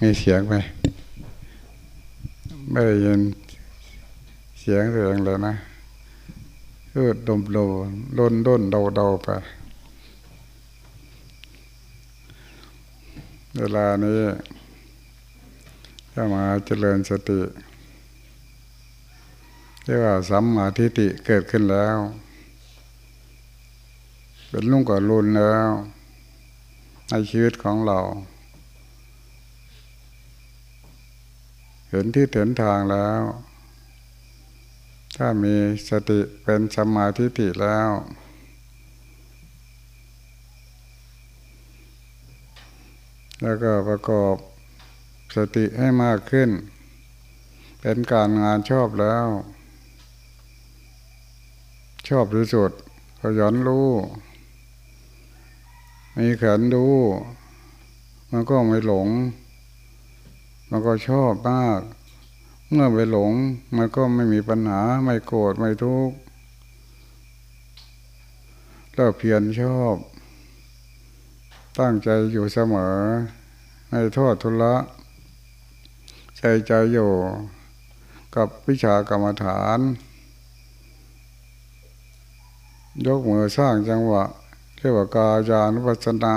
มีเสียงไหมไม่ได้ยินเสียงเรื่องเลยนะก็ดมโดดนดนเดาเดาไป เวลานี้ถ้ามาเจริญสติเรียกว่าสัมมาทิฏฐิเกิดขึ้นแล้ว เป็นลุ่งกับรุนแล้ว ในชีวิตของเรา ห็นที่เห็นทางแล้ว ถ้ามีสติเป็นสมาธิฏฐิแล้ว แล้วก็ประกอบสติให้มากขึ้น เป็นการงานชอบแล้ว ชอบที่สุดขยันรู้มีขันดู มันก็ไม่หลง มันก็ชอบมาก เมื่อไปหลง มันก็ไม่มีปัญหาไม่โกรธไม่ทุกข์แล้วเพียรชอบ ตั้งใจอยู่เสมอในโทษทุละใจใจอยู่กับวิชากรรมฐาน ยกมือสร้างจังหวะเรียกว่ากาญานุปัสสนา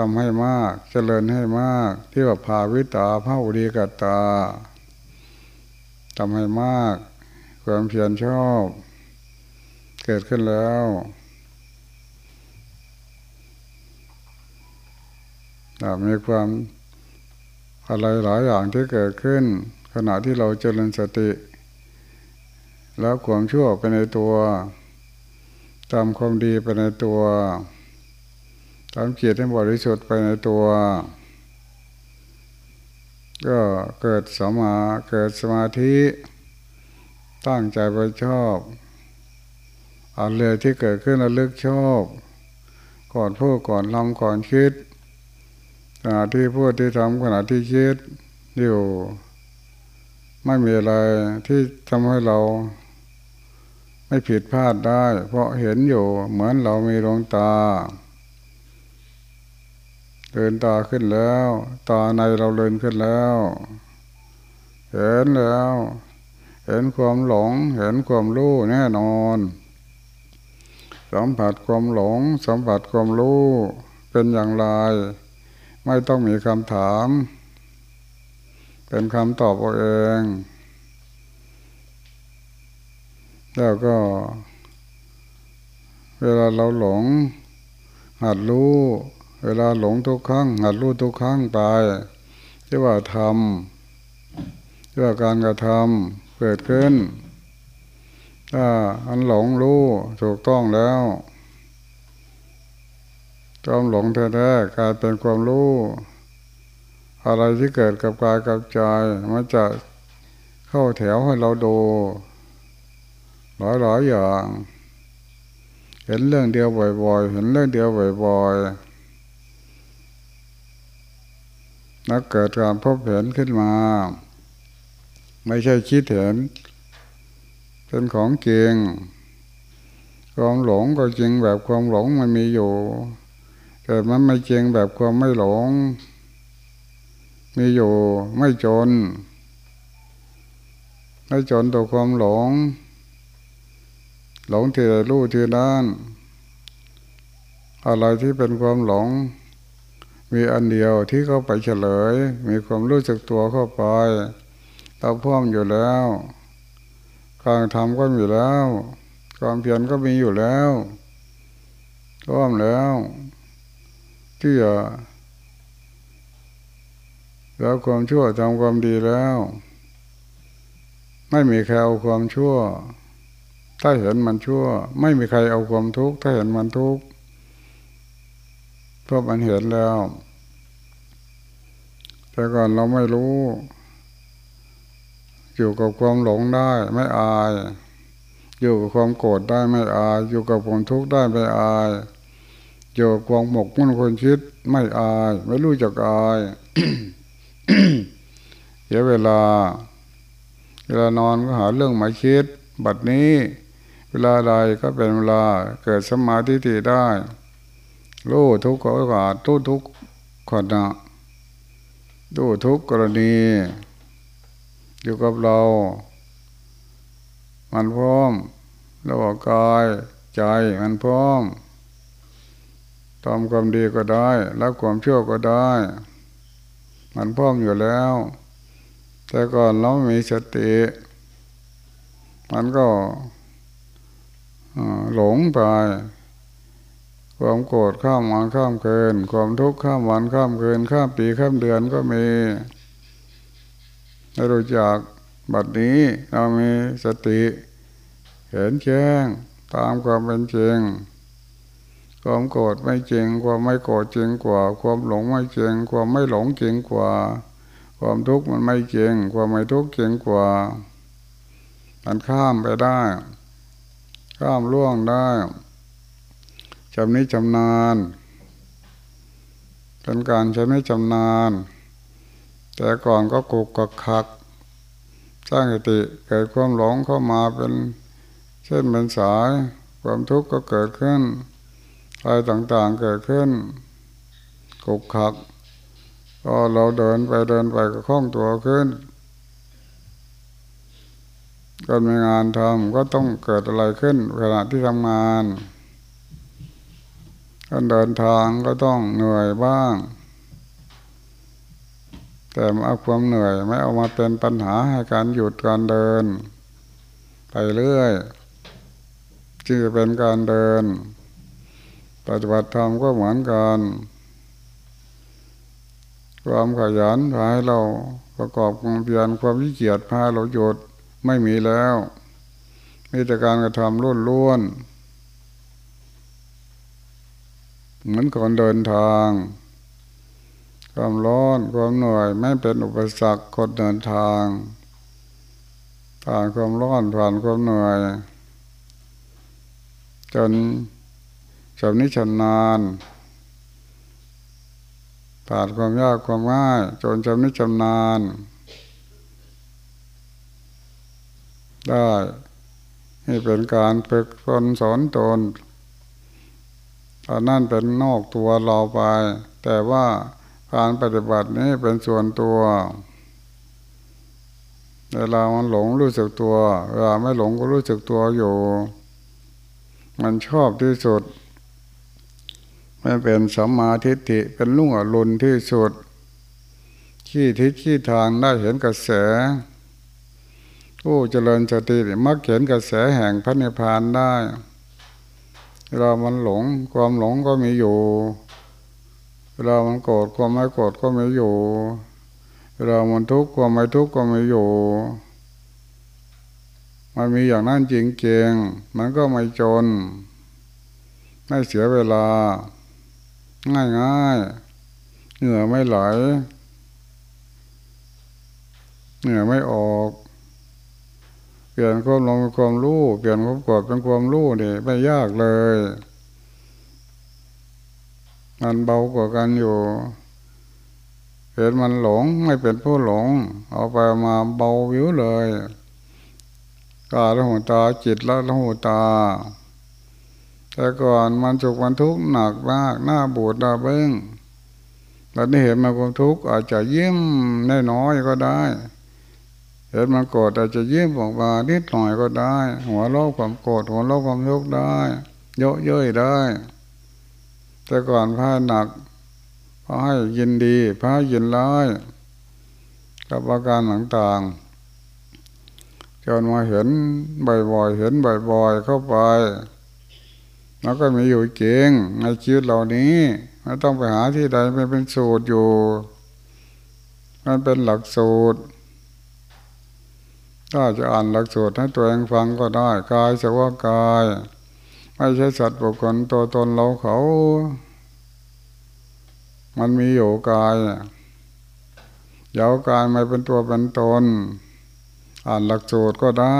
ทำให้มากเจริญให้มาก ที่ว่าภาวิตาภาอุดีกตตาทำให้มาก ความเพียรชอบ เกิดขึ้นแล้ว มีความอะไรหลายอย่างที่เกิดขึ้น ขณะที่เราเจริญสติ แล้วความชั่วไปในตัวทำความดีไปในตัว ทำจิตให้บริสุทธิ์ไปในตัว ก็เกิดสมาเกิดสมาธิ ตั้งใจไปชอบอันเลยที่เกิดขึ้นระลึกชอบ ก่อนพูดก่อนลำก่อนคิดขณะที่พูดที่ทำขณะที่คิดอยู่ไม่มีอะไรที่ทำให้เราไม่ผิดพลาดได้ เพราะเห็นอยู่เหมือนเรามีดวงตา เดินตาขึ้นแล้ว ตาในเราเดินขึ้นแล้ว เห็นแล้ว เห็นความหลง เห็นความรู้แน่นอน สัมผัสความหลง สัมผัสความรู้เป็นอย่างไร ไม่ต้องมีคำถาม เป็นคำตอบเอาเองแล้วก็ เวลาเราหลงหัดรู้ เวลาหลงทุกครั้งหัดรู้ทุกครั้งไปที่ว่าทำที่ว่าการกระทำเกิดขึ้น ถ้าอันหลงรู้ถูกต้องแล้วความหลงแท้ๆกลายเป็นความรู้ อะไรที่เกิดกับกายกับใจมันจะเข้าแถวให้เราดูหลายหลายอย่าง เห็นเรื่องเดียวบ่อยๆ เห็นเรื่องเดียวบ่อยๆ นักเกิดการพบเห็นขึ้นมา ไม่ใช่คิดเห็น เป็นของจริงความหลงก็จริงแบบความหลงมันมีอยู่แต่มันไม่จริงแบบความไม่หลง มีอยู่ไม่จน ไม่จนต่อความหลง หลงที่รู้ที่นั่นอะไรที่เป็นความหลง มีอันเดียวที่เข้าไปเฉลย มีความรู้จักตัวเข้าไปเราพร้อมอยู่แล้วการทำก็มีแล้ว ความเพียรก็มีอยู่แล้วพร้อมแล้วที่จะแล้วความชั่วทำความดีแล้ว ไม่มีใครเอาความชั่ว ถ้าเห็นมันชั่ว ไม่มีใครเอาความทุกข์ถ้าเห็นมันทุกข์ เพราะมันเห็นแล้ว แต่ก่อนเราไม่รู้อยู่กับความหลงได้ไม่อาย อยู่กับความโกรธได้ไม่อาย อยู่กับความทุกข์ได้ไม่อาย อยู่กับความหมกมุ่นคนคิดไม่อาย ไม่รู้จักอายเสียเวลา เวลานอนก็หาเรื่องมาคิด บัดนี้ เวลาใดก็เป็นเวลาเกิดสมาธิได้ รู้ทุกข์ก็ารู้ทุกข์ขณะดูทุกกรณี อยู่กับเรา มันพร้อมระหว่างกายใจมันพร้อมทำความดีก็ได้รับความชั่วก็ได้ มันพร้อมอยู่แล้ว แต่ก่อนเรามีสติ มันก็หลงไป ความโกรธข้ามวันข้ามคืนความทุกข์ข้ามวันข้ามคืนข้ามปีข้ามเดือนก็มีให้รู้จักบัดนี้เรามีสติ เห็นแจ้งตามความเป็นจริง ความโกรธไม่จริง ความไม่โกรธจริงกว่า ความหลงไม่จริง ความไม่หลงจริงกว่า ความทุกข์มันไม่จริง ความไม่ทุกข์จริงกว่า มันข้ามไปได้ ข้ามล่วงได้ จำนี้จำนานเป็นการใช้ไม่จำนาน แต่ก่อนก็กุกกักคักสร้างสติเกิดความหลงเข้ามาเป็นเช่นเป็นสาย ความทุกข์ก็เกิดขึ้นอะไรต่างๆเกิดขึ้นกุกคักพอเราเดินไปเดินไปก็คล่องตัวขึ้นก็มีงานทำก็ต้องเกิดอะไรขึ้นขณะที่ทำงาน การเดินทางก็ต้องเหนื่อยบ้าง แต่เอาความเหนื่อยไม่เอามาเป็นปัญหาให้การหยุดการเดิน ไปเรื่อยจึงเป็นการเดินปฏิบัติธรรมก็เหมือนกันความขยันพาให้เราประกอบความเพียรความวิเกียรพาเราหยุดไม่มีแล้ว มีแต่การกระทำล้วนล้วน เหมือนคนเดินทาง ความร้อนความเหนื่อยไม่เป็นอุปสรรคคนเดินทาง ผ่านความร้อนผ่านความเหนื่อย จนจำนิชำนานผ่านความยากความง่าย จนจำนิชนาน ได้นี่เป็นการฝึกตนสอนตน อันนั่นเป็นนอกตัวเราไป แต่ว่าการปฏิบัตินี้เป็นส่วนตัวเวลามันหลงรู้สึกตัว เวลาไม่หลงก็รู้สึกตัวอยู่ มันชอบที่สุด ไม่เป็นสัมมาทิฏฐิเป็นลุ่งอรุณที่สุด ขี้ทิศขี้ทางได้เห็นกระแสผู้เจริญสติมักเห็นกระแสแห่งพระนิพพานได้ เวลามันหลง ความหลงก็มีอยู่ เวลามันโกรธความไม่โกรธก็มีอยู่ เวลามันทุกข์ความไม่ทุกข์ก็มีอยู่ มันมีอย่างนั้นจริงๆมันก็ไม่จน ไม่เสียเวลา ง่ายๆเหงื่อไม่ไหลเหงื่อไม่ออก ปลี่ยนความลงเป็นความรู้เปลี่ยนความกดเป็นความรู้นี่ไม่ยากเลย มันเบากว่ากันอยู่ เห็นมันหลงไม่เป็นผู้หลง เอาไปมาเบาวิวเลยกาละหูตาจิตละละหูตา แต่ก่อนมันจุกมันทุกข์หนักมากหน้าบูดหน้าเบิ้งตอนนี้เห็นมันความทุกข์อาจจะยิ้มน้อยก็ได้ เห็นมันโกรธอาจจะยิ้มออกมานิดหน่อยก็ได้ หัวเราะความโกรธหัวเราะความทุกข์ได้เยอะเย้ยได้ แต่ก่อนพาหนักพาให้ยินดีพายินร้ายกับอาการต่างๆจนมาเห็นบ่อยๆเห็นบ่อยๆเข้าไปแล้วก็มีอยู่จริงในชีวิตเหล่านี้ไม่ต้องไปหาที่ใดไม่เป็นสูตรอยู่ มันเป็นหลักสูตร ถ้าจะอ่านหลักสูตรให้ตัวเองฟังก็ได้กายสว่ากาย ไม่ใช่สัตว์บุคคลตัวตนเราเขา มันมีอยู่กายเยาวกายไม่เป็นตัวเป็นตน อ่านหลักสูตรก็ได้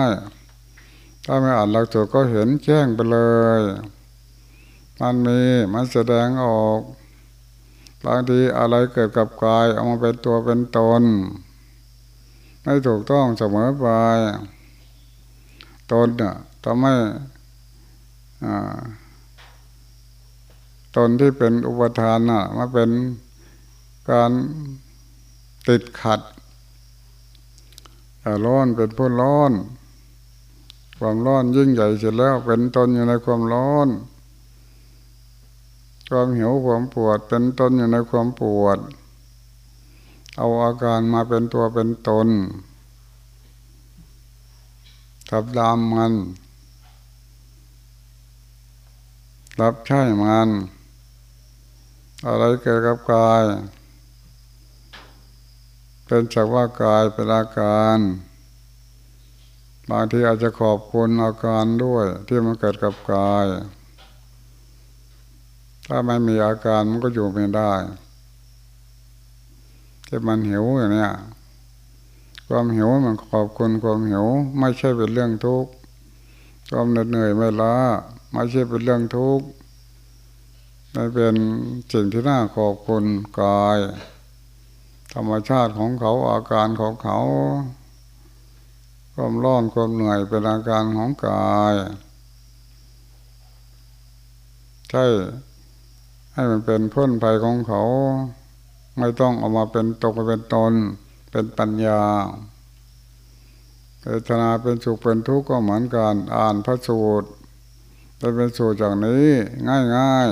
ถ้าไม่อ่านหลักสูตรก็เห็นแจ้งไปเลยมันมีมันแสดงออกบางทีอะไรเกิดกับกายเอามาเป็นตัวเป็นตน ไม่ถูกต้องเสมอไปตนเนี่ยทำให้ตนที่เป็นอุปทานน่ะมาเป็นการติดขัดร้อนเป็นผู้ร้อน ความร้อนยิ่งใหญ่เสร็จแล้ว เป็นตนอยู่ในความร้อน ความหิวความปวด เป็นตนอยู่ในความปวด เอาอาการมาเป็นตัวเป็นตนทับดามมัน รับใช้มัน อะไรเกิดกับกาย เป็นสักว่ากายเป็นอาการ บางทีอาจจะขอบคุณอาการด้วยที่มันเกิดกับกาย ถ้าไม่มีอาการมันก็อยู่ไม่ได้ ที่มันหิวอย่างนี้ความหิวมันขอบคุณความหิว ไม่ใช่เป็นเรื่องทุกข์ความเหนื่อยไม่ล้าไม่ใช่เป็นเรื่องทุกข์ไม่เป็นสิ่งที่น่าขอบคุณกายธรรมชาติของเขาอาการของเขาความร้อนความเหนื่อยเป็นอาการของกาย ใช่ ให้มันเป็นพ้นภัยของเขา ไม่ต้องเอามาเป็นตกเป็นตน เป็นปัญญาเวทนาเป็นสุขเป็นทุกข์ก็เหมือนกันอ่านพระสูตรจะเป็นสูตรจากนี้ง่ายง่าย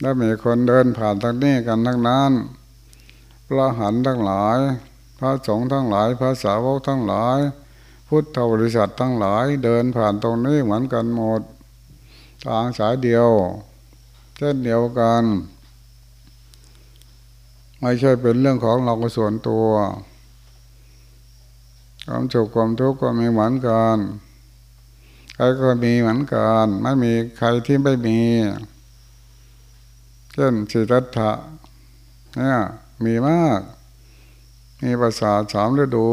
แล้วมีคนเดินผ่านทางนี้กันทั้งนั้น พระหันทั้งหลาย พระสงฆ์ทั้งหลาย พระสาวกทั้งหลาย พุทธบริษัททั้งหลาย เดินผ่านตรงนี้เหมือนกันหมดทางสายเดียว เช่นเดียวกัน ไม่ใช่เป็นเรื่องของเราส่วนตัว ความสุขความทุกข์ก็มีเหมือนกันใครก็มีเหมือนกันไม่มีใครที่ไม่มี เช่นสิทธัตถะเนี่ยมีมาก มีภาษาสามฤดู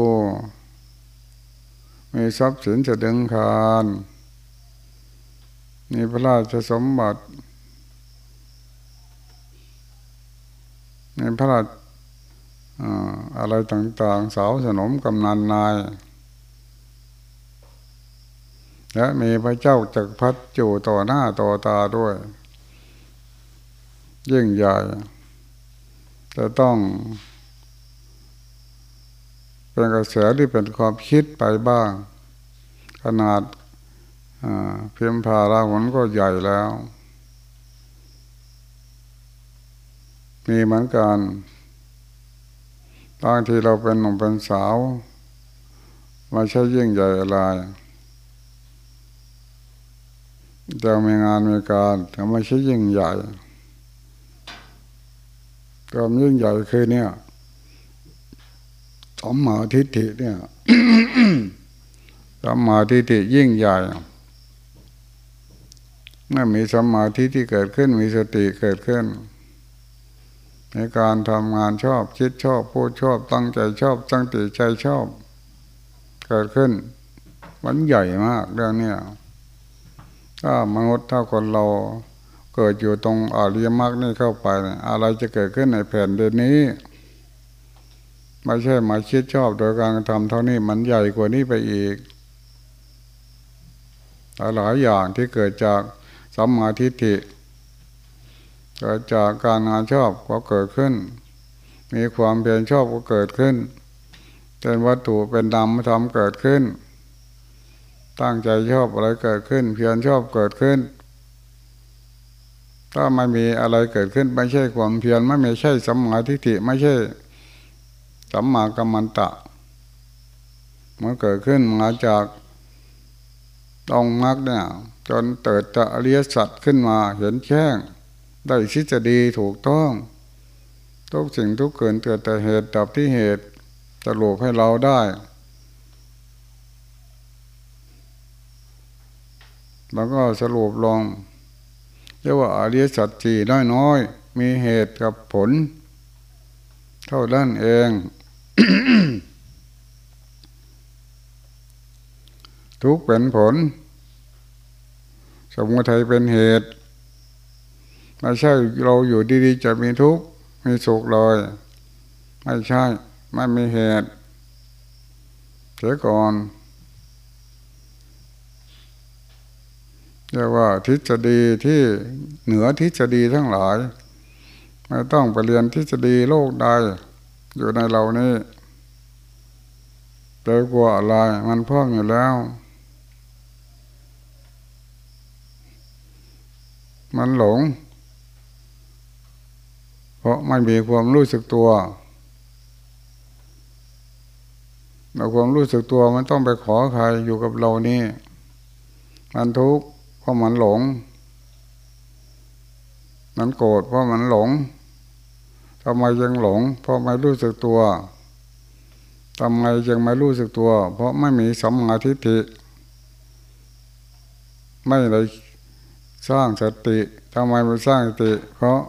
มีทรัพย์สินจะดึงคานมีพระราชสมบัติ ในพระราชอะไรต่างๆ สาวสนมกำนันนาย และมีพระเจ้าจักรพรรดิอยู่ต่อหน้าต่อตาด้วย ยิ่งใหญ่จะต้อง เป็นกระแสที่เป็นความคิดไปบ้าง ขนาดเพียมพาราหนก็ใหญ่แล้ว มีเหมือนกันบางทีเราเป็นหนุ่มเป็นสาวไม่ใช่ยิ่งใหญ่อะไรจะมีงานมีการแต่ไม่ใช่ยิ่งใหญ่ความยิ่งใหญ่คือเนี่ยสมมาทิฏฐิเนี่ยสมมาทิฏฐิยิ่งใหญ่เมื่อมีสมาธิที่เกิดขึ้นมีสติเกิดขึ้น ในการทำงานชอบคิดชอบพูดชอบตั้งใจชอบตั้งติใจชอบ เกิดขึ้น มันใหญ่มากเรื่องนี้ถ้ามนุษย์ถ้าคนเราเกิดอยู่ตรงอริยมรรคนี่เข้าไป อะไรจะเกิดขึ้นในแผ่นเดนนี้ ไม่ใช่มาคิดชอบโดยการทำเท่านี้มันใหญ่กว่านี้ไปอีกหลายอย่างที่เกิดจากสัมมาทิฏฐิ เกิดจากการงานชอบก็เกิดขึ้น มีความเพียรชอบก็เกิดขึ้นเป็นวัตถุเป็นดำธรรมเกิดขึ้น ตั้งใจชอบอะไรเกิดขึ้น เพียรชอบเกิดขึ้น ถ้าไม่มีอะไรเกิดขึ้น ไม่ใช่ความเพียรไม่ไม่ใช่สัมมาทิฏฐิไม่ใช่สัมมากัมมันตะมันเกิดขึ้นมาจากต้องมรรคเนี่ยจนเติดจะอริยสัจขึ้นมาเห็นแจ้ง ได้ชิดจะดีถูกต้อง ทุกสิ่งทุกเกินเกิดแต่เหตุดับที่เหตุสรุปให้เราได้ แล้วก็สรุปลงเรียกว่าอริยสัจจีน้อยๆมีเหตุกับผล เท่านั้นเอง ทุกเป็นผล สมุทัยเป็นเหตุ ไม่ใช่เราอยู่ดีๆ จะมีทุกข์มีสุขเลยไม่ใช่ไม่มีเหตุเสียก่อนเรียกว่าทฤษฎีที่เหนือทฤษฎีทั้งหลาย ไม่ต้องไปเรียนทฤษฎีโลกใดอยู่ในเรานี่เจอกลัวอะไรมันพ่องอยู่แล้ว มันหลง เพราะไม่มีความรู้สึกตัวเราความรู้สึกตัวมันต้องไปขอใครอยู่กับเรานี่ มันทุกข์เพราะมันหลง มันโกรธเพราะมันหลงทำไมยังหลง เพราะไม่รู้สึกตัวทำไมยังไม่รู้สึกตัว เพราะไม่มีสัมมาทิฏฐิไม่ได้สร้างสติทำไมไม่สร้างสติ เพราะ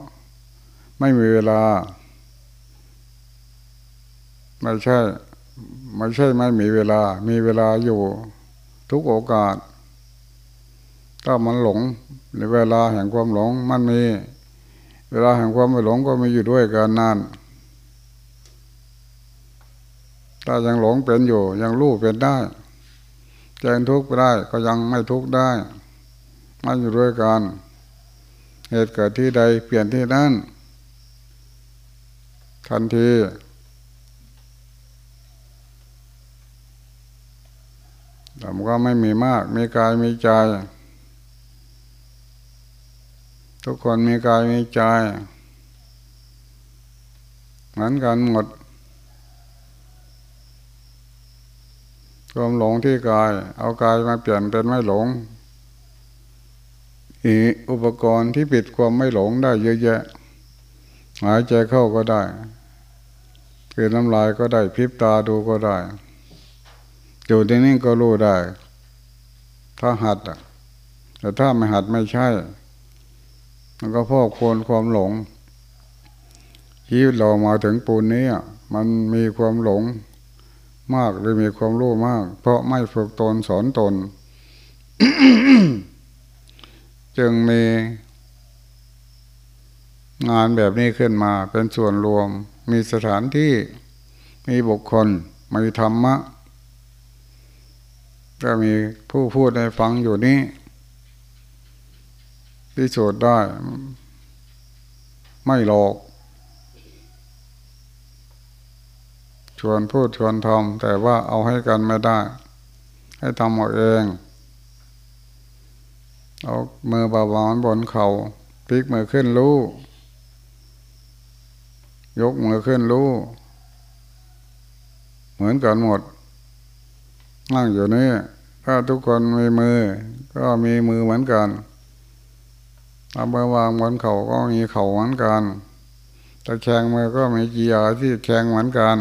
ไม่มีเวลา ไม่ใช่ ไม่ใช่ไม่มีเวลา มีเวลาอยู่ทุกโอกาส ถ้ามันหลงหรือเวลาแห่งความหลงมันมี เวลาแห่งความไม่หลงก็มีอยู่ด้วยกันนานถ้ายังหลงเป็นอยู่ ยังรู้เป็นได้แจ้งทุกข์ได้ก็ยังไม่ทุกข์ได้มันอยู่ด้วยกัน เหตุเกิดที่ใดเปลี่ยนที่นั่น ทันทีแต่มันก็ไม่มีมาก มีกายมีใจ ทุกคนมีกายมีใจ เหมือนกันหมดความหลงที่กาย เอากายมาเปลี่ยนเป็นไม่หลงอีอุปกรณ์ที่ปิดความไม่หลงได้เยอะแยะ หายใจเข้าก็ได้คือน้ำลายก็ได้พิบตาดูก็ได้อยู่ที่นี่ก็รู้ได้ ถ้าหัดแต่ถ้าไม่หัดไม่ใช่ มันก็พอกโคนความหลงชีวิตเรามาถึงปูนนี้มันมีความหลงมากหรือมีความรู้มาก เพราะไม่ฝึกตนสอนตน จึงมี งานแบบนี้ขึ้นมาเป็นส่วนรวม มีสถานที่มีบุคคลมีธรรมะ ก็มีผู้พูดให้ฟังอยู่นี้พิสูจน์ได้ ไม่หลอกชวนพูดชวนทำแต่ว่าเอาให้กันไม่ได้ ให้ทำเอาเองเอามือบาบานบนเข่าพลิกมือขึ้นรู้ ยกมือขึ้นรู้ เหมือนกันหมด นั่งอยู่นี่ถ้าทุกคนมีมือ ก็มีมือเหมือนกันเอามือวางบนเขาก็มีเข่าเหมือนกันตะแคงมือก็มีจียาที่แคงเหมือนกัน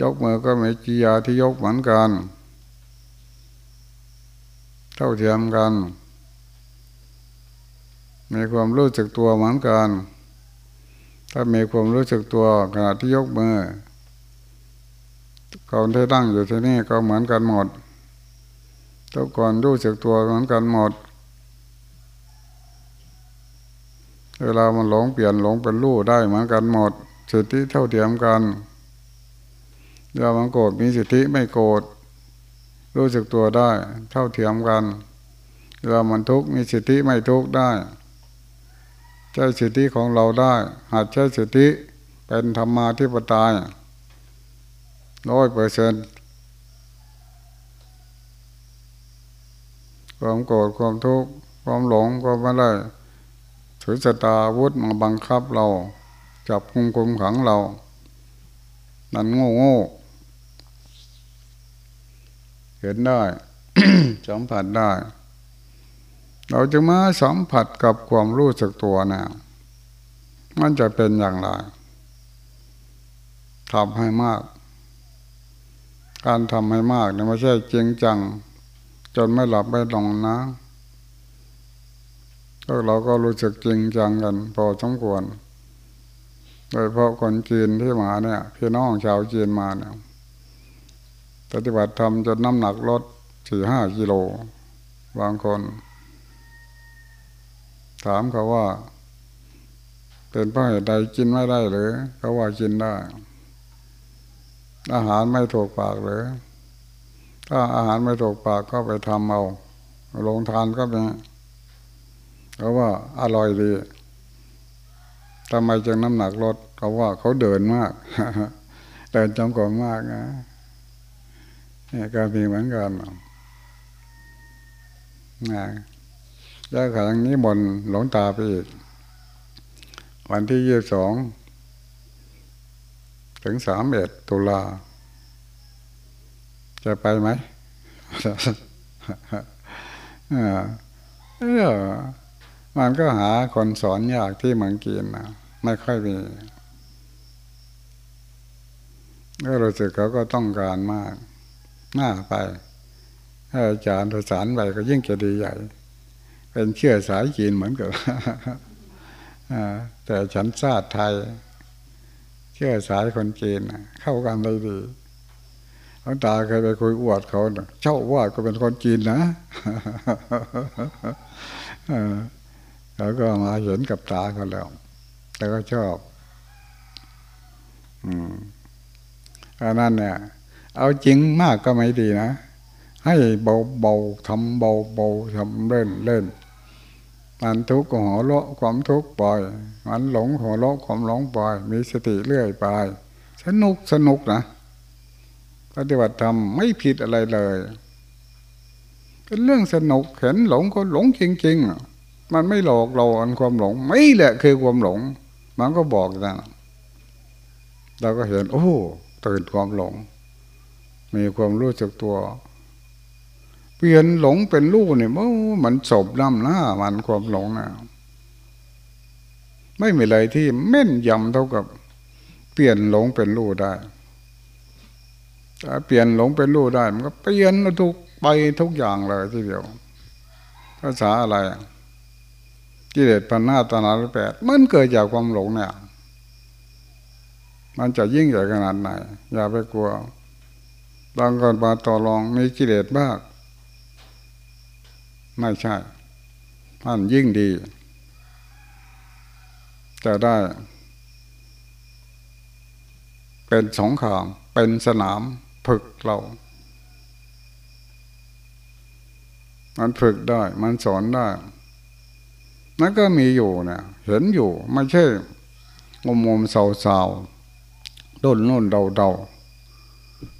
ยกมือก็มีจียาที่ยกเหมือนกัน เท่าเทียมกัน มีความรู้สึกตัวเหมือนกัน ถ้ามีความรู้สึกตัวขณะที่ยกมือคนที่ตั้งอยู่ที่นี่ก็เหมือนกันหมด ทุกคนรู้สึกตัวเหมือนกันหมด เวลามันหลงเปลี่ยนหลงเป็นรู้ได้เหมือนกันหมด สิทธิเท่าเทียมกันเวลามันโกรธมีสิทธิไม่โกรธรู้สึกตัวได้ เท่าเทียมกันเวลามันทุกข์มีสิทธิไม่ทุกข์ได้ ใช้สิทธิของเราได้ หากใช้สิทธิเป็นธรรมาธิปไตยร้อยเปอร์เซนต์ความโกรธความทุกข์ความหลงก็ไม่ได้ถือสตาวุธมาบังคับเรา จับคุมคุมขังเรา นั่นโง่โง่เห็นได้สัมผัสได้ เราจะมาสัมผัสกับความรู้สึกตัวนะมันจะเป็นอย่างไรทำให้มาก การทำให้มากเนี่ยไม่ใช่จริงจัง จนไม่หลับไม่นอนนะก็เราก็รู้สึกจริงจังกัน พอสมควร โดยเพราะคนจีนที่มาเนี่ยพี่น้องชาวจีนมาเนี่ยปฏิบัติธรรมจนน้ำหนักลดสี่ห้ากิโลบางคน ถามเขาว่าเป็นเพราะเหตุใดกินไม่ได้หรือเขาว่ากินได้ อาหารไม่ถูกปากเลยถ้าอาหารไม่ถูกปากก็ไปทำเอาลงทานก็เป็นเพราว่าอร่อยดีทำไมจึงน้ำหนักลดเขาว่าเขาเดินมากเดินจงกรมมากนะนี่ก็มีเหมือนกันนะ แล้วครั้งนี้บนหลงตาไปอีก วันที่ยี่สองถึงสามเอ็ดตุลา จะไปไหมเออมันก็หาคนสอนยากที่เมืองกีนนะไม่ค่อยมีก็รู้สึกเขาก็ต้องการมากน้าไปถ้าอาจารย์ประสานไปก็ยิ่งจะดีใหญ่ เป็นเชื่อสายจีนเหมือนกับแต่ฉันชาติไทย เชื่อสายคนจีนเข้ากันได้ดีหลวงตาเคยไปคุยอวดเขาเจ้าว่าก็เป็นคนจีนนะเขาก็มาเห็นกับตาเขาแล้ว แต่ก็ชอบ อืมอันนั้นเนี่ย เอาจริงมากก็ไม่ดีนะ ให้เบาเบาทำเบาเบาทำเล่นเล่น มันทุกข์ก็หัวเราะความทุกข์ปล่อย มันหลงหัวเราะความหลงปล่อย มีสติเรื่อยไป สนุกสนุกนะปฏิบัติธรรมไม่ผิดอะไรเลย เป็นเรื่องสนุกเห็นหลงก็หลงจริงๆ มันไม่หลอกเราอันความหลง ไม่แหละคือความหลง มันก็บอกนะเราก็เห็น โอ้ตื่นความหลง มีความรู้จักตัว เปลี่ยนหลงเป็นรู้เนี่ยมันศพน้ำหน้ามันความหลงนะไม่มีอะไรที่แม่นยำเท่ากับ เปลี่ยนหลงเป็นรู้ได้ถ้าเปลี่ยนหลงเป็นรู้ได้ มันก็เปลี่ยนทุกไปทุกอย่างเลยทีเดียวภาษาอะไรกิเลสปัญหน้าตนาแปดมันเกิดจากความหลงเนี่ย มันจะยิ่งใหญ่ขนาดไหน อย่าไปกลัวบางคนมาต่อรองมีกิเลสบ้าง ไม่ใช่มันยิ่งดี จะได้ เป็นสงขาม เป็นสนามฝึกเรา มันฝึกได้ มันสอนได้นั่นก็มีอยู่เนี่ยเห็นอยู่ ไม่ใช่งมงมเศร้าเศร้าด้นโน่นเดาเดา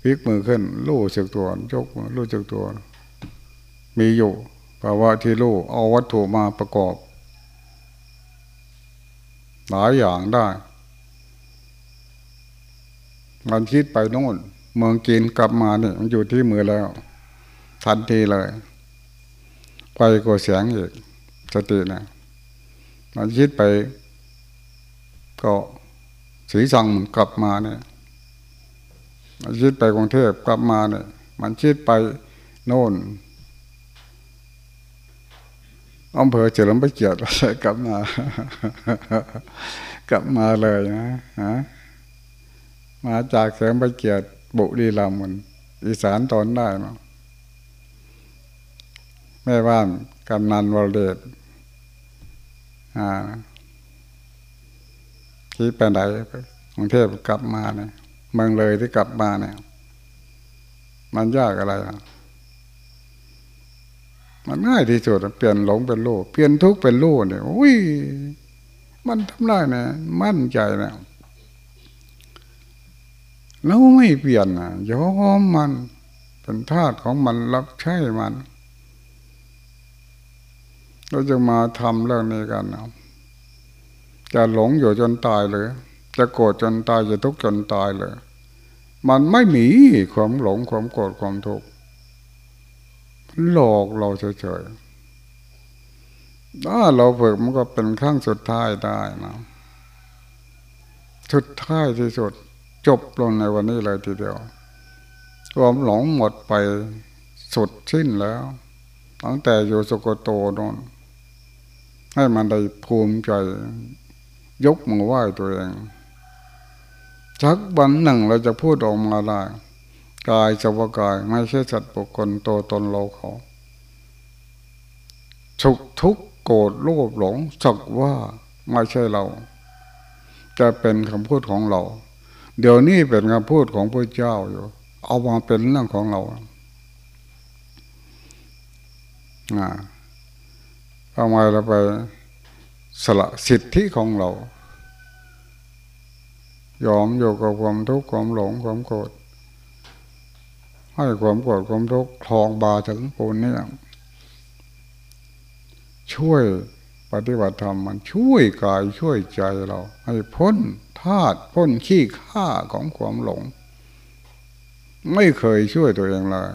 พลิกมือขึ้นลู่จักตัว ยกมือลู่จักตัว มีอยู่ ภาวะที่ลู่เอาวัตถุมาประกอบ หลายอย่างได้มันคิดไปโน่น เมืองกินกลับมาเนี่ยมันอยู่ที่มือแล้ว ทันทีเลย ไปก็เสียงอีกสตินะมันคิดไป ก็สีสังกลับมาเนี่ยมันคิดไปกรุงเทพกลับมาเนี่ยมันคิดไปโน่น อำเภอเฉลิมพระเกียรติกลับมา กลับมาเลยนะฮะมาจากเสริมพระเกียรติบุรีรัมย์อีสานตอนได้มาแม่บ้านกำนันวรเดชอ่าที่ไปไหนกรุงเทพกลับมาเนี่ยเมืองเลยที่กลับมาเนี่ย มันยากอะไรอะ มันง่ายที่สุดเปลี่ยนหลงเป็นโลกเปลี่ยนทุกข์เป็นโลกเนี่ยอุ้ยมันทำได้เนี่ยมั่นใจเนี่ยเราไม่เปลี่ยนนะยอมมัน เป็นทาสของมันรับใช้มัน เราจะมาทำเรื่องนี้กันนะจะหลงอยู่จนตายเลยจะโกรธจนตายจะทุกข์จนตายเลย มันไม่มีความหลงความโกรธความทุกข์ หลอกเราเฉยๆถ้าเราฝึกมันก็เป็นครั้งสุดท้ายได้นะสุดท้ายที่สุด จบลงในวันนี้เลยทีเดียวความหลงหมดไปสุดสิ้นแล้วตั้งแต่อยู่สกโตนนให้มันได้ภูมิใจ ยกมือไหว้ตัวเองชักวันหนึ่งเราจะพูดออกมาได้ กายสวกายไม่ใช่สัตว์บุคคลตัวตนเราเขาสุขทุกข์โกรธโลภหลงสักว่าไม่ใช่เรา จะเป็นคำพูดของเรา เดี๋ยวนี้เป็นคำพูดของพระเจ้าอยู่ เอามาเป็นเรื่องของเราอ่าทำไมเราไปสละสิทธิของเรา ยอมอยู่กับความทุกข์ความหลงความโกรธ ให้ความโกรธความทุกข์คลองบาถึงปูนนี่ช่วยปฏิบัติธรรมมันช่วยกายช่วยใจเรา ให้พ้นธาตุพ้นขี้ข้าของความหลง ไม่เคยช่วยตัวเองเลย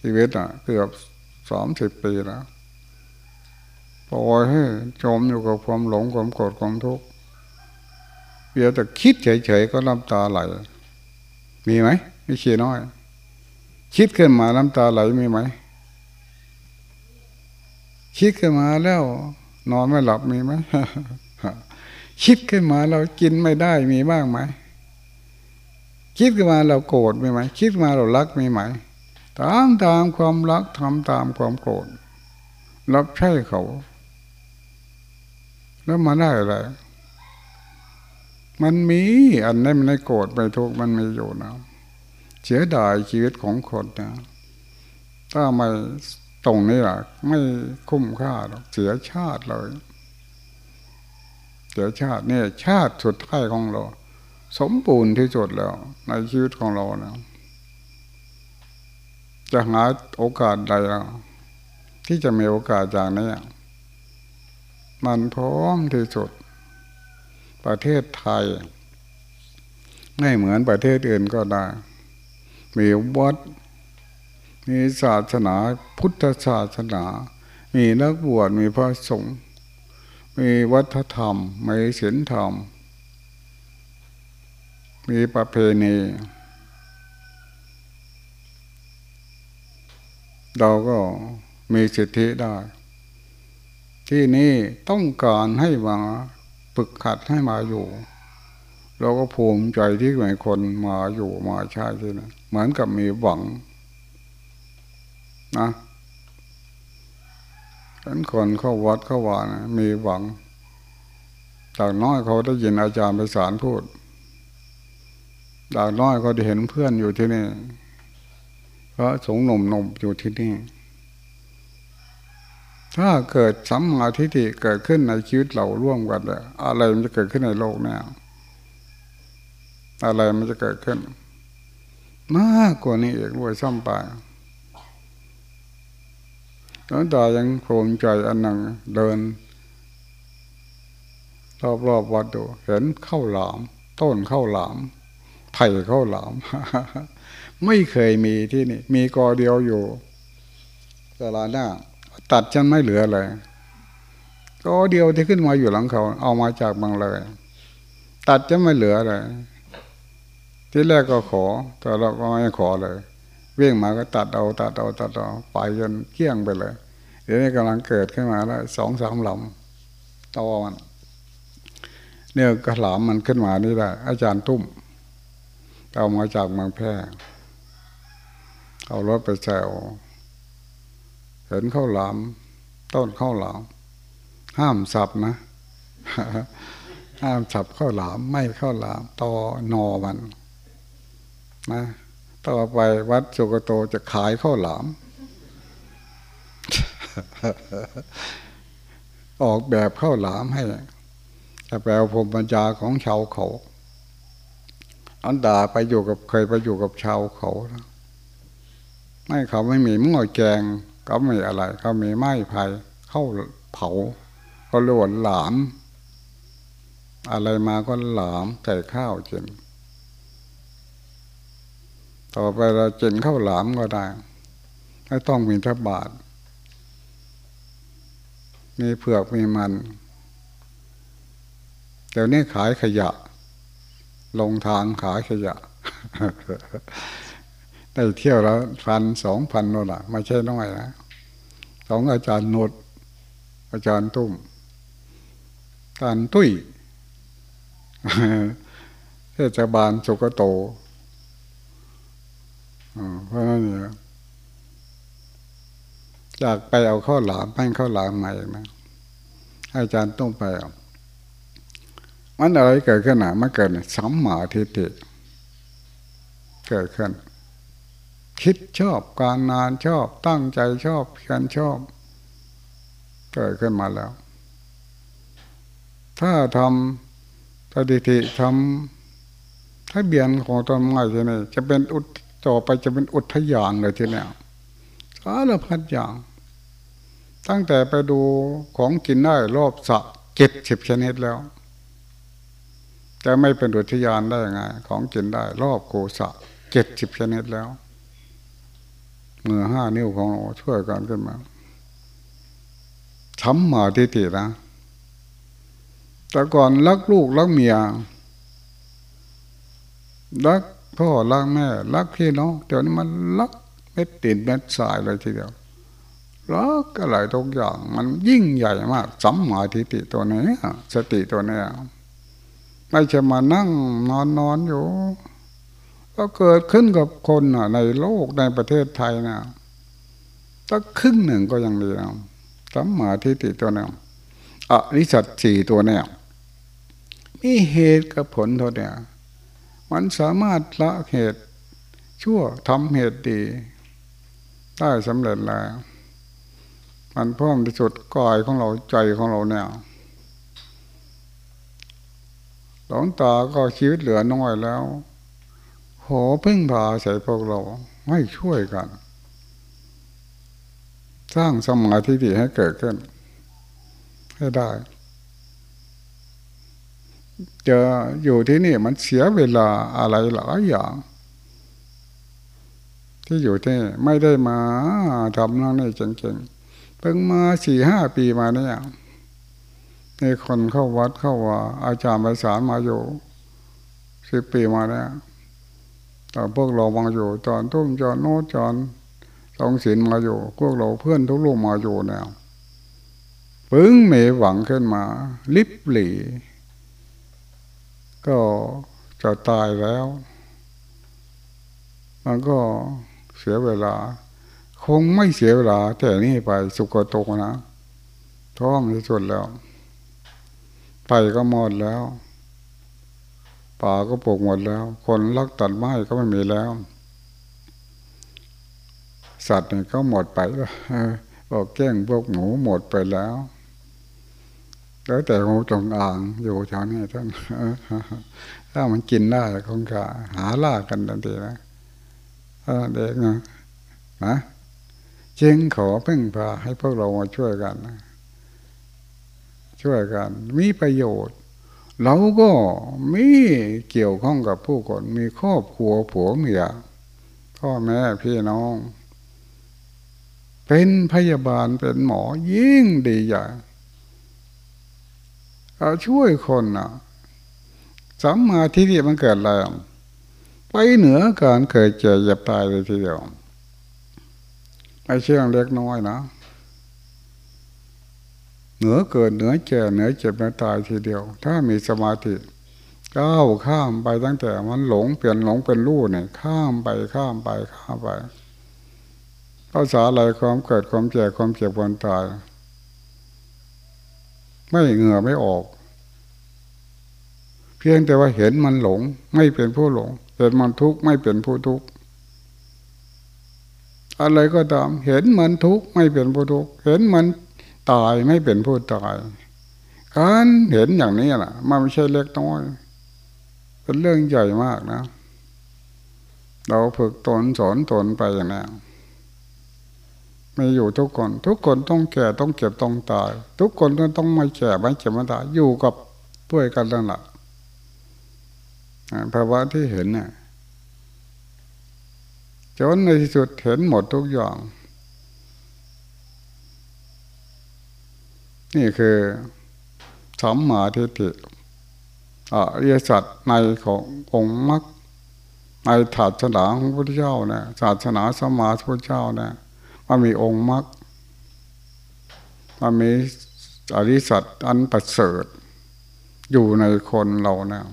ชีวิตอะ เกือบสามสิบปีแล้วปล่อยให้จมอยู่กับความหลงความโกรธความทุกข์เพียงแต่คิดเฉยๆก็น้ำตาไหล มีไหมไม่เชียน้อย คิดขึ้นมาน้ำตาไหลมีไหม คิดขึ้นมาแล้ว นอนไม่หลับมีไหมคิดขึ้นมาเรากินไม่ได้มีบ้างไหม คิดขึ้นมาเราโกรธมีไหม คิดมาเรารักมีไหมตามตามความรักทำตามความโกรธรับใช้เขา แล้วมาได้อะไร มันมีอันนี้มันไม่โกรธไม่ทุกข์มันมีอยู่นะเสียดายชีวิตของคนนะถ้าไม่ตรงนี้อะ ไม่คุ้มค่าหรอกเสียชาติเลย เสียชาติเนี่ย ชาติสุดท้ายของเรา สมบูรณ์ที่สุดแล้ว ในชีวิตของเรานะจะหาโอกาสใดที่จะมีโอกาสอย่างนี้มันพร้อมที่สุด ประเทศไทย ไม่เหมือนประเทศอื่นก็ได้ มีวัด มีศาสนา พุทธศาสนา มีนักบวชมีพระสงฆ์มีวัฒนธรรม มีศีลธรรม มีประเพณี เราก็มีสิทธิได้ ที่นี่ต้องการให้มา ฝึกขัดให้มาอยู่ เราก็ภูมิใจที่มีคนมาอยู่มาใช้ที่นี่เหมือนกับมีหวังนะฉันคนเข้าวัดเข้าวานะมีหวังจากน้อยเขาได้ยินอาจารย์ไปสารพูดจากน้อยเขาได้เห็นเพื่อนอยู่ที่นี่พระสงฆ์หนุ่มๆอยู่ที่นี่ ถ้าเกิดสัมมาทิฏฐิเกิดขึ้นในชีวิตเราร่วมกันเลยอะไรมันจะเกิดขึ้นในโลกเนี่ยอะไรมันจะเกิดขึ้น มากกว่านี้อีกด้วยซ้ำไปหลวงตายังภูมิใจอันหนึ่งเดิน รอบๆวัดดูเห็นข้าวหลาม ต้นข้าวหลามไผ่ข้าวหลาม ไม่เคยมีที่นี่ มีกอเดียวอยู่ตลาดหน้า ตัดจนไม่เหลือเลยกอเดียวที่ขึ้นมาอยู่หลังเขา เอามาจากบางเลย ตัดจะไม่เหลือเลยที่แรกก็ขอ แต่เราก็ไม่ขอเลยเวี่ยงมาก็ตัดเอาตัดเอาตัดเอาไปจนเกี้ยงไปเลย เดี๋ยวนี้กำลังเกิดขึ้นมาแล้วสองสามหลำตอมันเนี่ยกระหลามมันขึ้นมานี่ได้อาจารย์ตุ้มเอามาจากเมืองแพร่เอารถไปแซว เห็นข้าวหลาม ต้นข้าวหลาม ห้ามสับนะ ห้ามสับข้าวหลาม ไม่ข้าวหลามตอนอมันนะต่อไปวัดสุกโตจะขายข้าวหลาม ออกแบบข้าวหลามให้จะแปลภูมิปัญญาของชาวเขา อันดาไปอยู่กับเคยไปอยู่กับชาวเขานะไม่เขาไม่มีหม้อแกง ก็ไม่อะไร เขามีไม้ไผ่เข้าเผา ก็ล้วนหลาม อะไรมาก็หลามใส่ข้าวกินต่อไปเราจินข้าวหลามก็ได้ไม่ต้องมีทับบาทมีเผือกมีมันเดี๋ยวนี้ขายขยะ ลงทางขายขยะ ได้เที่ยวแล้วพันสองพันโน่นละไม่ใช่น้อยนะสองอาจารย์นุดอาจารย์ตุ้มอาจารย์ตุ้ยเทศบาลสุกโตเพราะนั่นเนี่ยอยากไปเอาข้าวหลามแป้ข้าวหลามมาอีกนะอาจารย์ต้องไปเอามันอะไรเกิดขึ้นหนามันเกิดสัมมาทิฏฐิเกิดขึ้น คิดชอบการงานชอบตั้งใจชอบเพียรชอบเกิดขึ้นมาแล้ว ถ้าทำสถิติทำถ้าเบียนของต้นไม้ที่นี่จะเป็นอุดต่อไปจะเป็นอุทยานเลยทีนี้สารพัดอย่าง ตั้งแต่ไปดูของกินได้รอบสะเจ็ดสิบชนิดแล้ว จะไม่เป็นอุทยานได้ยังไง ของกินได้รอบโกสะเจ็ดสิบชนิดแล้ว มือห้านิ้วของเราช่วยกันขึ้นมาช้ำมาทิฏฐินะ แต่ก่อนรักลูกรักเมียรักพ่อรักแม่รักพี่น้องเดี๋ยวนี้มันรักเม็ดติดเม็ดสายเลยทีเดียวรักอะไรทุกอย่าง มันยิ่งใหญ่มากสัมมาทิฏฐิตัวนี้สติตัวนี้ไม่ใช่มานั่งนอนนอนอยู่ ก็เกิดขึ้นกับคนในโลกในประเทศไทยนะตั้งครึ่งหนึ่งก็ยังดีนะสัมมาทิฏฐิตัวนี้อริสัตสี่ตัวเนี่ยมีเหตุกับผลตัวเนี่ยมันสามารถละเหตุ ชั่วทำเหตุดี ได้สำเร็จแล้ว มันเพิ่มที่สุดกายของเราใจของเราเนี่ยหลวงตาก็ชีวิตเหลือน้อยแล้ว ขอพึ่งพาใส่พวกเราให้ช่วยกัน สร้างสมาธิดีให้เกิดขึ้น ให้ได้ จะอยู่ที่นี่มันเสียเวลาอะไรหลายอย่าง ที่อยู่ที่ไม่ได้มาทำนั่งนี่จริงๆเพิ่งมาสี่ห้าปีมาเนี่ยมีคนเข้าวัดเข้าว่า อาจารย์ไปสารมาอยู่สิบปีมาเนี่ย พวกเรามาอยู่จอนทุ่มจอนโน้จอนสองศีลมาอยู่ พวกเราเพื่อนทุกลูกมาอยู่เนี่ยปึ้งเมหวังขึ้นมา ลิบหลีก็จะตายแล้ว มันก็เสียเวลา คงไม่เสียเวลา แต่นี่ไปสุกโตนะ ท้องที่สุดแล้ว ไปก็หมดแล้ว ป่าก็ปลูกหมดแล้ว คนลักตัดไม้ก็ไม่มีแล้ว สัตว์นี่ก็หมดไปแล้วบอกแก้งพวกหมูหมดไปแล้ว แล้วแต่งูจงอางอยู่แถวนี้ท่านถ้ามันกินได้คงจะหาล่ากันทันทีนะเด็กนะนะจึงขอเพ่งพาให้พวกเรามาช่วยกัน ช่วยกัน มีประโยชน์ เราก็มีเกี่ยวข้องกับผู้คนมีครอบครัวผัวเมียพ่อแม่พี่น้อง เป็นพยาบาลเป็นหมอยิ่งดีใหญ่เอาช่วยคนอะสัมมาทิฏฐิมันเกิดอะไรไปเหนือการเคยเจ็บหยับตายเลยทีเดียวไม่เชื่องเล็กน้อยนะ เหนือเกิดเหนือแก่เหนือเจ็บเหนือตายทีเดียว ถ้ามีสมาธิก้าวข้ามไปตั้งแต่มันหลงเปลี่ยนหลงเป็นรู้เนี่ยข้ามไปข้ามไปข้ามไปภาษาอะไรความเกิดความแก่ความเจ็บความตาย ไม่เหงื่อไม่ออก เพียงแต่ว่าเห็นมันหลง ไม่เป็นผู้หลงเห็นมันทุกข์ไม่เป็นผู้ทุกข์อะไรก็ตาม เห็นมันทุกข์ไม่เป็นผู้ทุกข์เห็นมัน ตายไม่เป็นผู้ตายการเห็นอย่างนี้ล่ะมันไม่ใช่เล็กน้อย เป็นเรื่องใหญ่มากนะ เราฝึกตนสอนตนไปอย่างนี้ไม่อยู่ทุกคน ทุกคนต้องแก่ต้องเจ็บต้องตาย ทุกคนก็ต้องไม่แก่ไม่เจ็บไม่ตายอยู่กับด้วยกันนั่นแหละภาวะที่เห็นเนี่ยจนในที่สุดเห็นหมดทุกอย่าง นี่คือสัมมาทิฏฐิอริยสัจในขององค์มรรคในศาสนาของพระพุทธเจ้านี่ยศาสนาสมมาพระพุทธเจ้านี่ยมันมีองค์มรรคมันมีอริสัตอันประเสริฐ อยู่ในคนเรานี่ย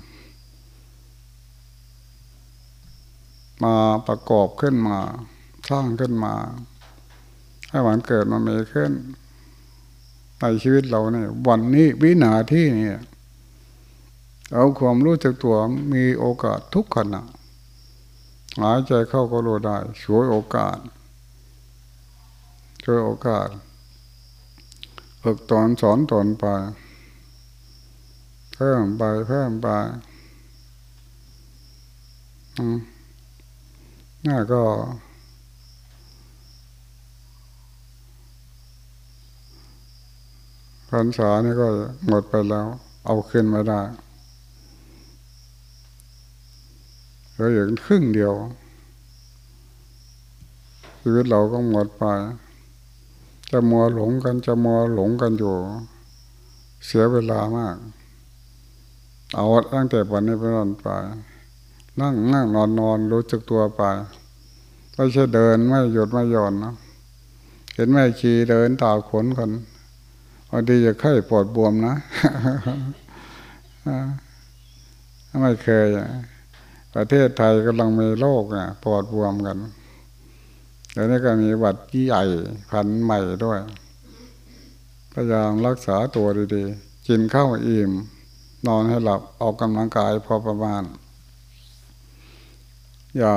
มาประกอบขึ้นมา สร้างขึ้นมา ให้มันเกิดมันมีขึ้น ในชีวิตเราเนี่ยวันนี้วินาที่นี่ยเอาความรู้จักตัวมีโอกาสทุกขณะหายใจเข้าก็รู้ได้ช่วยโอกาสช่วยโอกาสฝึกตอนสอนตอนไปเพิ่มไปเพิ่มไปอืมน่าก็ พรรษานี่ก็หมดไปแล้ว เอาขึ้นไม่ได้เหลือย่างครึ่งเดียวชีวิตเราก็หมดไป จะมัวหลงกันจะมัวหลงกันอยู่ เสียเวลามาก เอาตั้งแต่วันนี้เป็นต้นไป นั่งนั่งนอนนอนรู้จักตัวไปไม่ใช่เดินไม่หยุดไม่หย่อนนะเห็นแม่ชีเดินตาขนกัน บางทีจะไข้ปวดบวมนะไม่เคย ประเทศไทยกำลังมีโรคเนี่ยปวดบวมกันเดี๋ยวนี้ก็มีวัดใหญ่พันใหม่ด้วยพยายามรักษาตัวดีๆ กินข้าวอิ่ม นอนให้หลับออกกำลังกายพอประมาณ อย่า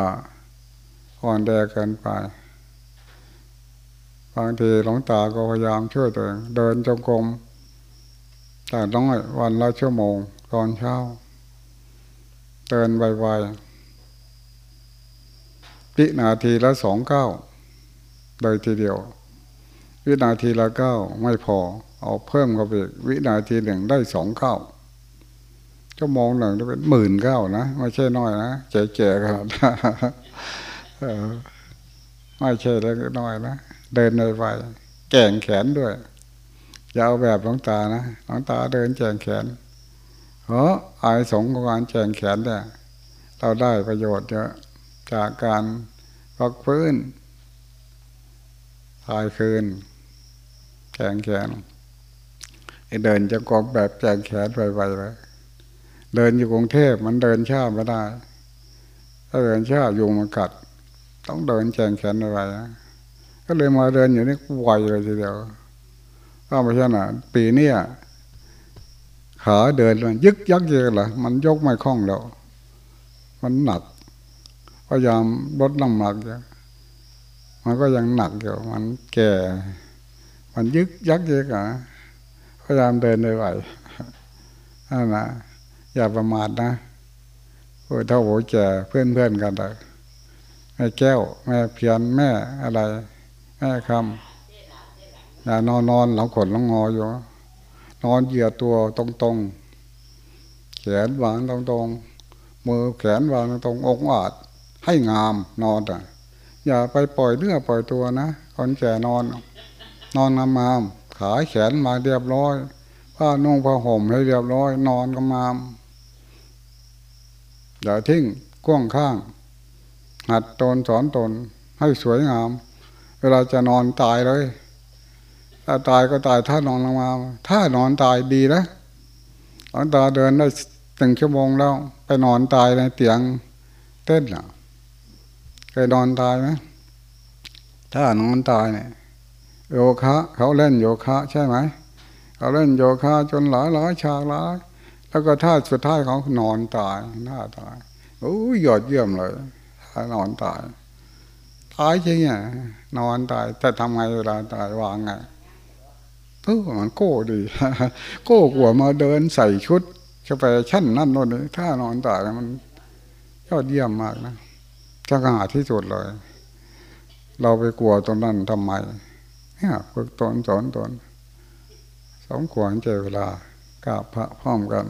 อ่อนแอเกินไป บางทีหลวงตาก็พยายามช่วยตัวเองเดินจงกรมแต่น้อยวันละชั่วโมงตอนเช้า เดินไวๆวินาทีละสองเก้าโดยทีเดียว วินาทีละเก้าไม่พอ เอาเพิ่มเข้าไปวินาทีหนึ่งได้สองเก้าชั่วโมงหนึ่งจะเป็นหมื่นเก้านะไม่ใช่น้อยนะแก่ๆครับไม่ใช่เล็กน้อยนะ เดินไวๆแก่งแขนด้วยอย่าเอาแบบหลวงตานะหลวงตาเดินแก่งแขนเพราะอายสงของการแก่งแขนเนี่ยเราได้ประโยชน์เยอะจากการพักพื้นทายคืนแก่งแขนเดินจะกอบแบบแก่งแขนไวๆเลยเดินอยู่กรุงเทพมันเดินช้าไม่ได้ ถ้าเดินช้ายุงมันกัด ต้องเดินแข่งแขนอะไรนะ ก็เลยมาเดินอยู่นี่ไหวเลยทีเดียวก็ไม่ใช่น่ะปีนี้ขาเดินมันยึกยักเยอะละมันยกไม่คล่องแล้ว มันหนักพยายามลดน้ำหนักอยู่มันก็ยังหนักอยู่มันแก่ มันยึกยักเยอะอะพยายามเดินไวๆนั่นนะอย่าประมาทนะโอ้เท่าโหแก่เพื่อนเพื่อนกันเลยแม่แก้ว แม่เพียนแม่อะไร แม่คำอย่านอนนอนหลังขนหลังงออยู่ นอนเหยียดตัวตรงตรงแขนวางตรงตรงมือแขนวางตรงตรงองอาจให้งามนอนอะอย่าไปปล่อยเนื้อปล่อยตัวนะคนแก่นอน นอนงามงามขาแขนมาเรียบร้อยผ้านุ่งผ้าห่มให้เรียบร้อย นอนกำงามอย่าทิ้งกว้างข้าง หัดตนสอนตนให้สวยงาม เวลาจะนอนตายเลย ถ้าตายก็ตายถ้านอนลงมา ถ้านอนตายดีนะนอนตาเดินได้ตึงชั่วโมงแล้ว ไปนอนตายในเตียงเต้นอะเคยนอนตายไหมถ้านอนตายเนี่ยโยคะเขาเล่นโยคะใช่ไหมเขาเล่นโยคะจนหลายหลายฉากหลายแล้วก็ท่าสุดท้ายเของนอนตายหน้าตายโอ้ยยอดเยี่ยมเลยถ้านอนตาย ตายจริงอะนอนตายแต่ทำไงเวลาตายวางไงเออมันโก้ดีโก้กลัวมาเดินใส่ชุดจะไปชั้นนั่นโน่นนี่ถ้านอนตายมันยอดเยี่ยมมากนะจะหาที่สุดเลย เราไปกลัวตรงนั้นทำไมเนี่ยฝึกตนสอนตนสมควรเจเวลากราบพระพร้อมกัน